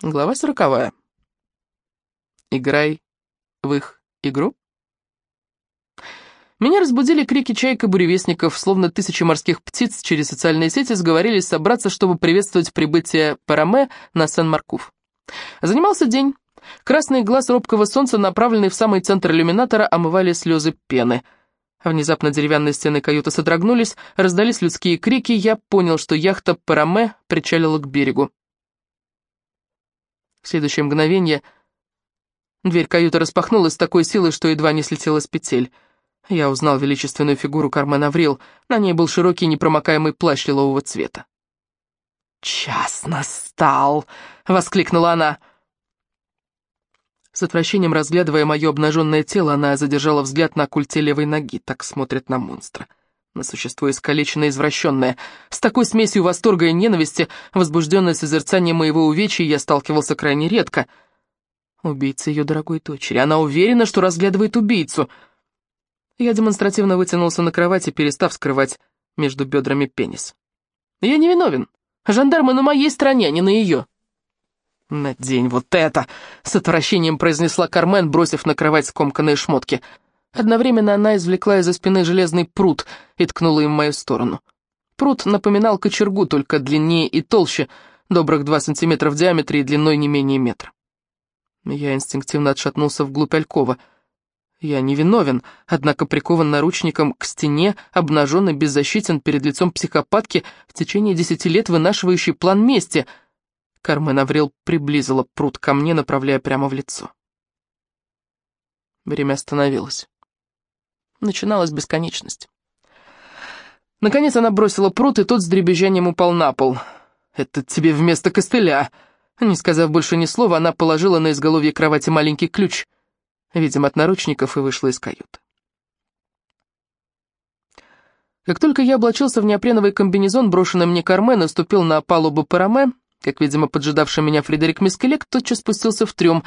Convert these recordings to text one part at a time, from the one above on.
Глава сороковая. Играй в их игру. Меня разбудили крики чайка буревестников, словно тысячи морских птиц через социальные сети сговорились собраться, чтобы приветствовать прибытие Параме на Сен-Маркуф. Занимался день. Красный глаз робкого солнца, направленный в самый центр иллюминатора, омывали слезы пены. Внезапно деревянные стены каюты содрогнулись, раздались людские крики, я понял, что яхта Параме причалила к берегу. Следующее мгновение дверь каюты распахнулась с такой силой, что едва не слетела с петель. Я узнал величественную фигуру Кармен Аврил. На ней был широкий непромокаемый плащ лилового цвета. «Час настал!» — воскликнула она. С отвращением разглядывая мое обнаженное тело, она задержала взгляд на культе левой ноги. Так смотрит на монстра. На существо искалеченное и извращенное. С такой смесью восторга и ненависти, возбужденное созерцание моего увечья, я сталкивался крайне редко. Убийца ее дорогой дочери. Она уверена, что разглядывает убийцу — я демонстративно вытянулся на кровати, перестав скрывать между бедрами пенис. «Я не виновен. Жандармы на моей стороне, а не на ее». «Надень вот это!» — с отвращением произнесла Кармен, бросив на кровать скомканные шмотки. Одновременно она извлекла из-за спины железный пруд и ткнула им в мою сторону. Пруд напоминал кочергу, только длиннее и толще, добрых два сантиметра в диаметре и длиной не менее метра. Я инстинктивно отшатнулся вглубь алькова — я не виновен, однако прикован наручником к стене, обнажен и беззащитен перед лицом психопатки в течение десяти лет вынашивающей план мести. Кармен Аврил приблизила пруд ко мне, направляя прямо в лицо. Время остановилось. Начиналась бесконечность. Наконец она бросила пруд, и тот с дребезжанием упал на пол. «Это тебе вместо костыля!» Не сказав больше ни слова, она положила на изголовье кровати маленький ключ — видимо, от наручников, и вышла из каюты. Как только я облачился в неопреновый комбинезон, брошенный мне Кармен, и ступил на палубу Параме, как, видимо, поджидавший меня Фредерик Мискелек, тотчас спустился в трюм.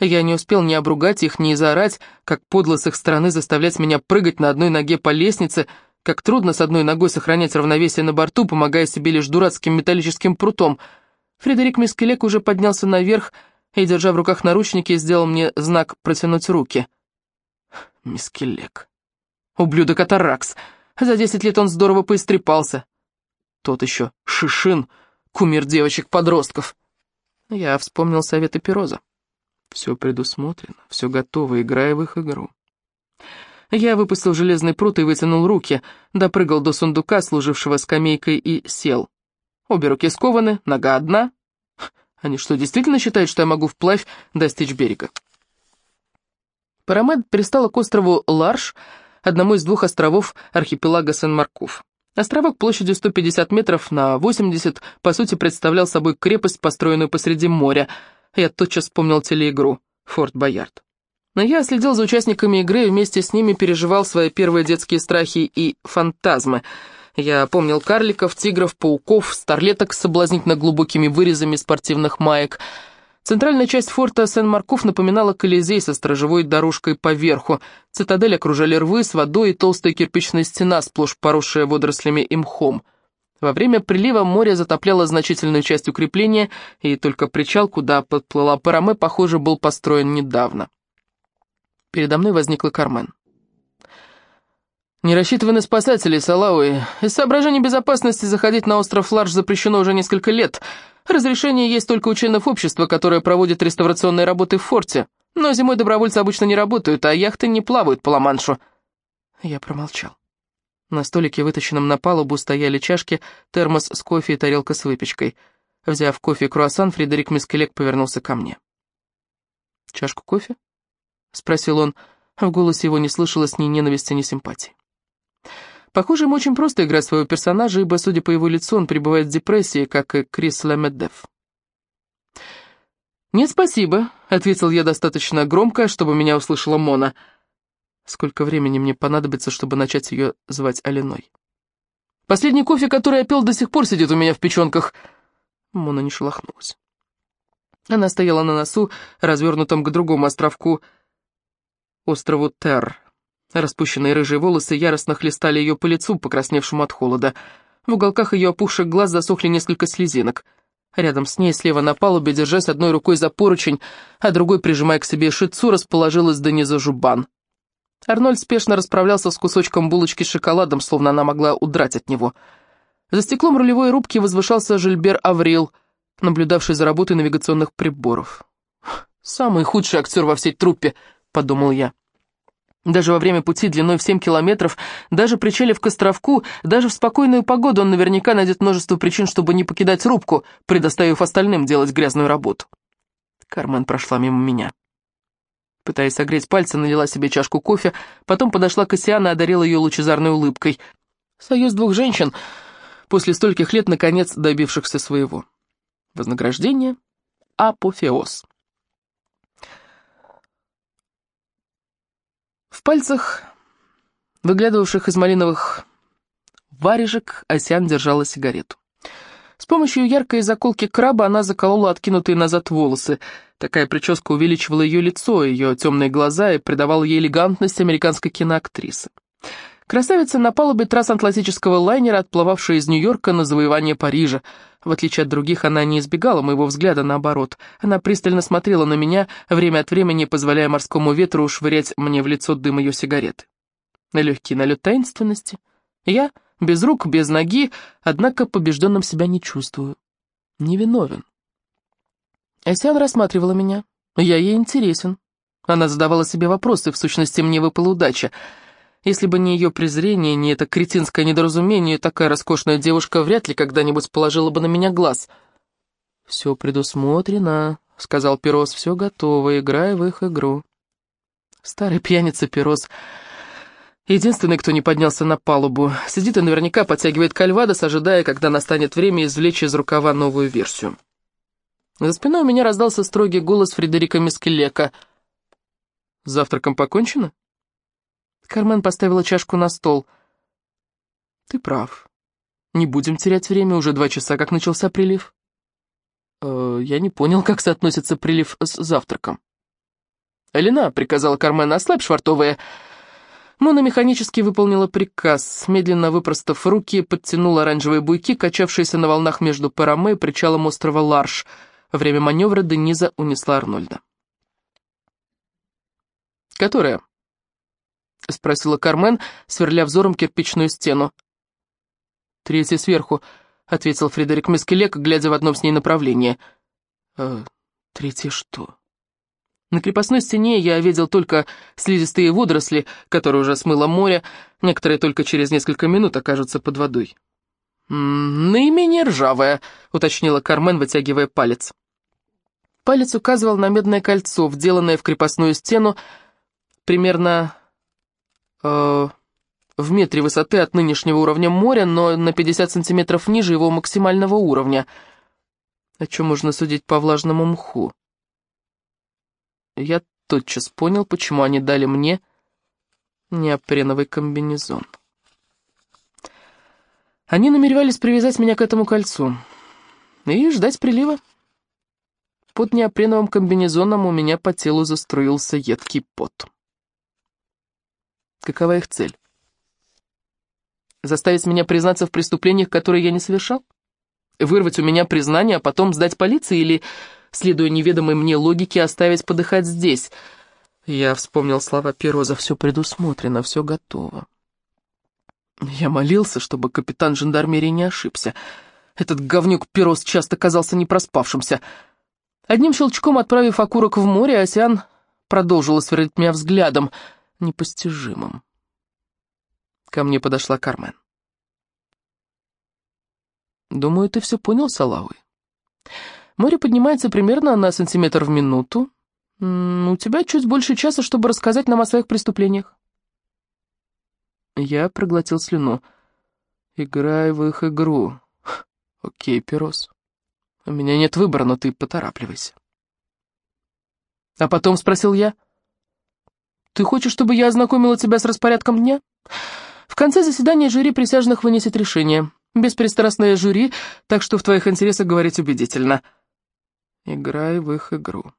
Я не успел ни обругать их, ни заорать, как подло с их стороны заставлять меня прыгать на одной ноге по лестнице, как трудно с одной ногой сохранять равновесие на борту, помогая себе лишь дурацким металлическим прутом. Фредерик Мискелек уже поднялся наверх, и, держа в руках наручники, сделал мне знак протянуть руки. Мискелек. Ублюдок Атаракс. За десять лет он здорово поистрепался. Тот еще Шишин, кумир девочек-подростков. Я вспомнил советы Пироза. Все предусмотрено, все готово, играя в их игру. Я выпустил железный прут и вытянул руки, допрыгал до сундука, служившего скамейкой, и сел. Обе руки скованы, нога одна, они что, действительно считают, что я могу вплавь достичь берега? Парамед пристала к острову Ларш, одному из двух островов архипелага Сен-Марков. Островок площадью 150 метров на 80, по сути, представлял собой крепость, построенную посреди моря. Я тотчас вспомнил телеигру «Форт Боярд». Но я следил за участниками игры и вместе с ними переживал свои первые детские страхи и фантазмы — я помнил карликов, тигров, пауков, старлеток с соблазнительно глубокими вырезами спортивных маек. Центральная часть форта Сен-Марков напоминала Колизей со сторожевой дорожкой поверху. Цитадель окружали рвы с водой и толстая кирпичная стена, сплошь поросшая водорослями и мхом. Во время прилива море затопляло значительную часть укрепления, и только причал, куда подплыла Параме, похоже, был построен недавно. Передо мной возникла Кармен. «Не рассчитывай на спасателей, Салауи. Из соображений безопасности заходить на остров Ларш запрещено уже несколько лет. Разрешение есть только у членов общества, которое проводит реставрационные работы в форте. Но зимой добровольцы обычно не работают, а яхты не плавают по Ла-Маншу». Я промолчал. На столике, вытащенном на палубу, стояли чашки, термос с кофе и тарелка с выпечкой. Взяв кофе и круассан, Фредерик Мискелек повернулся ко мне. «Чашку кофе?» — спросил он. В голосе его не слышалось ни ненависти, ни симпатии. Похоже, ему очень просто играть своего персонажа, ибо, судя по его лицу, он пребывает в депрессии, как и Крис Лемедев. «Нет, спасибо», — ответил я достаточно громко, чтобы меня услышала Мона. Сколько времени мне понадобится, чтобы начать ее звать Алиной? «Последний кофе, который я пил, до сих пор сидит у меня в печенках». Мона не шелохнулась. Она стояла на носу, развернутом к другому островку, острову Терр. Распущенные рыжие волосы яростно хлестали ее по лицу, покрасневшему от холода. В уголках ее опухших глаз засохли несколько слезинок. Рядом с ней, слева на палубе, держась одной рукой за поручень, а другой, прижимая к себе шицу, расположилась Дениза Жубан. Арнольд спешно расправлялся с кусочком булочки с шоколадом, словно она могла удрать от него. За стеклом рулевой рубки возвышался Жильбер Аврил, наблюдавший за работой навигационных приборов. «Самый худший актер во всей труппе», — подумал я. Даже во время пути длиной в 7 километров, даже причалив к островку, даже в спокойную погоду он наверняка найдет множество причин, чтобы не покидать рубку, предоставив остальным делать грязную работу. Кармен прошла мимо меня. Пытаясь согреть пальцы, налила себе чашку кофе, потом подошла к Осиану и одарила ее лучезарной улыбкой. Союз двух женщин, после стольких лет, наконец, добившихся своего. Вознаграждение — апофеоз. В пальцах, выглядывавших из малиновых варежек, Асян держала сигарету. С помощью яркой заколки краба она заколола откинутые назад волосы. Такая прическа увеличивала ее лицо, ее темные глаза и придавала ей элегантность американской киноактрисы. Красавица на палубе трансатлантического лайнера, отплывавшая из Нью-Йорка на завоевание Парижа. В отличие от других, она не избегала моего взгляда, наоборот. Она пристально смотрела на меня, время от времени позволяя морскому ветру швырять мне в лицо дым ее сигареты. Легкий налет таинственности. Я, без рук, без ноги, однако побежденным себя не чувствую. Невиновен. Эсян рассматривала меня. Я ей интересен. Она задавала себе вопросы, в сущности, мне выпала удача — если бы не ее презрение, не это кретинское недоразумение, такая роскошная девушка вряд ли когда-нибудь положила бы на меня глаз. «Все предусмотрено», — сказал Перос, — «все готово, играй в их игру». Старый пьяница Перос, единственный, кто не поднялся на палубу, сидит и наверняка подтягивает кальвадос, ожидая, когда настанет время извлечь из рукава новую версию. За спиной у меня раздался строгий голос Фредерика Мискелека. «Завтраком покончено?» Кармен поставила чашку на стол. «Ты прав. Не будем терять время, уже два часа, как начался прилив». «Э, «Я не понял, как соотносится прилив с завтраком». «Элина», — приказала Кармен, — «ослабь швартовые». Мона механически выполнила приказ, медленно выпростав руки, подтянула оранжевые буйки, качавшиеся на волнах между Параме и причалом острова Ларш. Время маневра Дениза унесла Арнольда. «Которая?» — спросила Кармен, сверля взором кирпичную стену. «Третья сверху», — ответил Фредерик Мескелек, глядя в одном с ней направлении. «Э, «Третья что?» На крепостной стене я видел только слизистые водоросли, которые уже смыло море, некоторые только через несколько минут окажутся под водой. «Наименее ржавая», — уточнила Кармен, вытягивая палец. Палец указывал на медное кольцо, вделанное в крепостную стену, примерно э, в метре высоты от нынешнего уровня моря, но на 50 сантиметров ниже его максимального уровня. О чем можно судить по влажному мху? Я тотчас понял, почему они дали мне неопреновый комбинезон. Они намеревались привязать меня к этому кольцу и ждать прилива. Под неопреновым комбинезоном у меня по телу заструился едкий пот. Какова их цель? Заставить меня признаться в преступлениях, которые я не совершал? Вырвать у меня признание, а потом сдать полиции или, следуя неведомой мне логике, оставить подыхать здесь? Я вспомнил слова Пероза, все предусмотрено, все готово. Я молился, чтобы капитан жандармерии не ошибся. Этот говнюк Пероз часто казался непроспавшимся. Одним щелчком отправив окурок в море, Осян продолжила сверлить меня взглядом — непостижимым. Ко мне подошла Кармен. «Думаю, ты все понял, Салауи. Море поднимается примерно на сантиметр в минуту. У тебя чуть больше часа, чтобы рассказать нам о своих преступлениях». Я проглотил слюну. «Играй в их игру. Окей, Перос. У меня нет выбора, но ты поторапливайся». «А потом?» — спросил я. Ты хочешь, чтобы я ознакомила тебя с распорядком дня? В конце заседания жюри присяжных вынесет решение. Беспристрастное жюри, так что в твоих интересах говорить убедительно. Играй в их игру.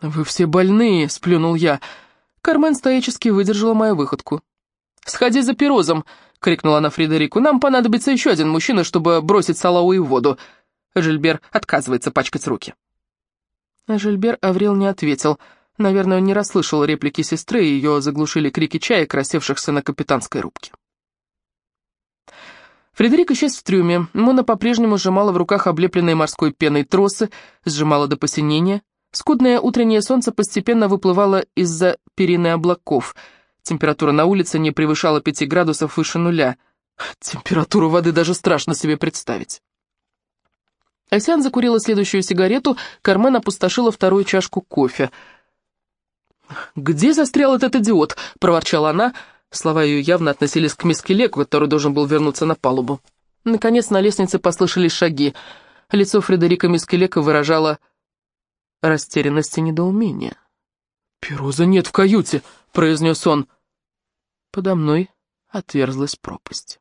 «Вы все больные», — сплюнул я. Кармен стоически выдержала мою выходку. «Сходи за пирозом!» — крикнула она Фредерику. «Нам понадобится еще один мужчина, чтобы бросить Салауи в воду». Жильбер отказывается пачкать руки. Жильбер Аврил не ответил. Наверное, он не расслышал реплики сестры, и ее заглушили крики чаек, рассевшихся на капитанской рубке. Фредерик исчез в трюме. Мона по-прежнему сжимала в руках облепленные морской пеной тросы, сжимала до посинения. Скудное утреннее солнце постепенно выплывало из-за перины облаков. Температура на улице не превышала пяти градусов выше нуля. Температуру воды даже страшно себе представить. Асян закурила следующую сигарету, Кармен опустошила вторую чашку кофе. «Где застрял этот идиот?» — проворчала она, — Слова ее явно относились к миске Леку, который должен был вернуться на палубу. Наконец на лестнице послышались шаги. Лицо Фредерика Мискелека выражало растерянность и недоумение. «Пероза нет в каюте», — произнес он. Подо мной отверзлась пропасть.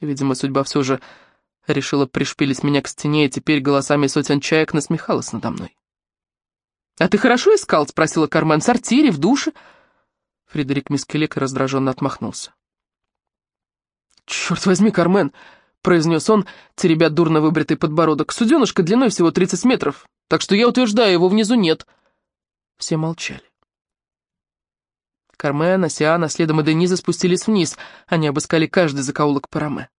Видимо, судьба все же решила пришпилить меня к стене, и теперь голосами сотен чаек насмехалась надо мной. «А ты хорошо искал?» — спросила Кармен. «В сортире, в душе?» Фредерик Мискелек раздраженно отмахнулся. «Черт возьми, Кармен!» — произнес он, теребя дурно выбритый подбородок. «Суденышко длиной всего 30 метров, так что я утверждаю, его внизу нет». Все молчали. Кармен, Асиана, следом и Дениза спустились вниз. Они обыскали каждый закоулок Параме.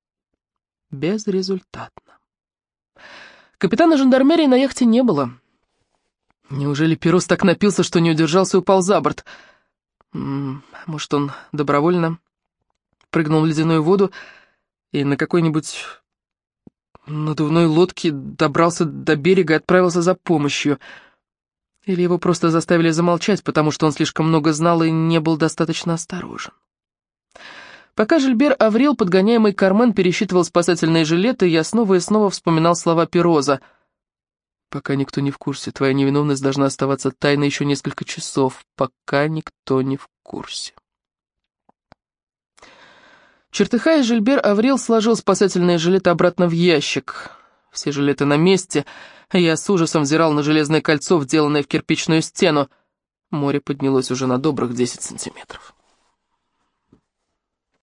Безрезультатно. Капитана жандармерии на яхте не было. Неужели Перус так напился, что не удержался и упал за борт? Может, он добровольно прыгнул в ледяную воду и на какой-нибудь надувной лодке добрался до берега и отправился за помощью. Или его просто заставили замолчать, потому что он слишком много знал и не был достаточно осторожен. Пока Жильбер Аврил, подгоняемый Кармен, пересчитывал спасательные жилеты, я снова и снова вспоминал слова Пироза — Пока никто не в курсе, твоя невиновность должна оставаться тайной еще несколько часов, пока никто не в курсе. Чертыхая, Жильбер Аврил сложил спасательные жилеты обратно в ящик. Все жилеты на месте. Я с ужасом взирал на железное кольцо, вделанное в кирпичную стену. Море поднялось уже на добрых десять сантиметров.